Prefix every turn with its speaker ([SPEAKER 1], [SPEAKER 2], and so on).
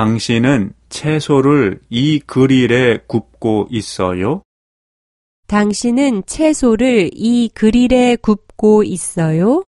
[SPEAKER 1] 당신은 채소를 이 그릴에 굽고 있어요?
[SPEAKER 2] 당신은 채소를 이 그릴에 굽고 있어요?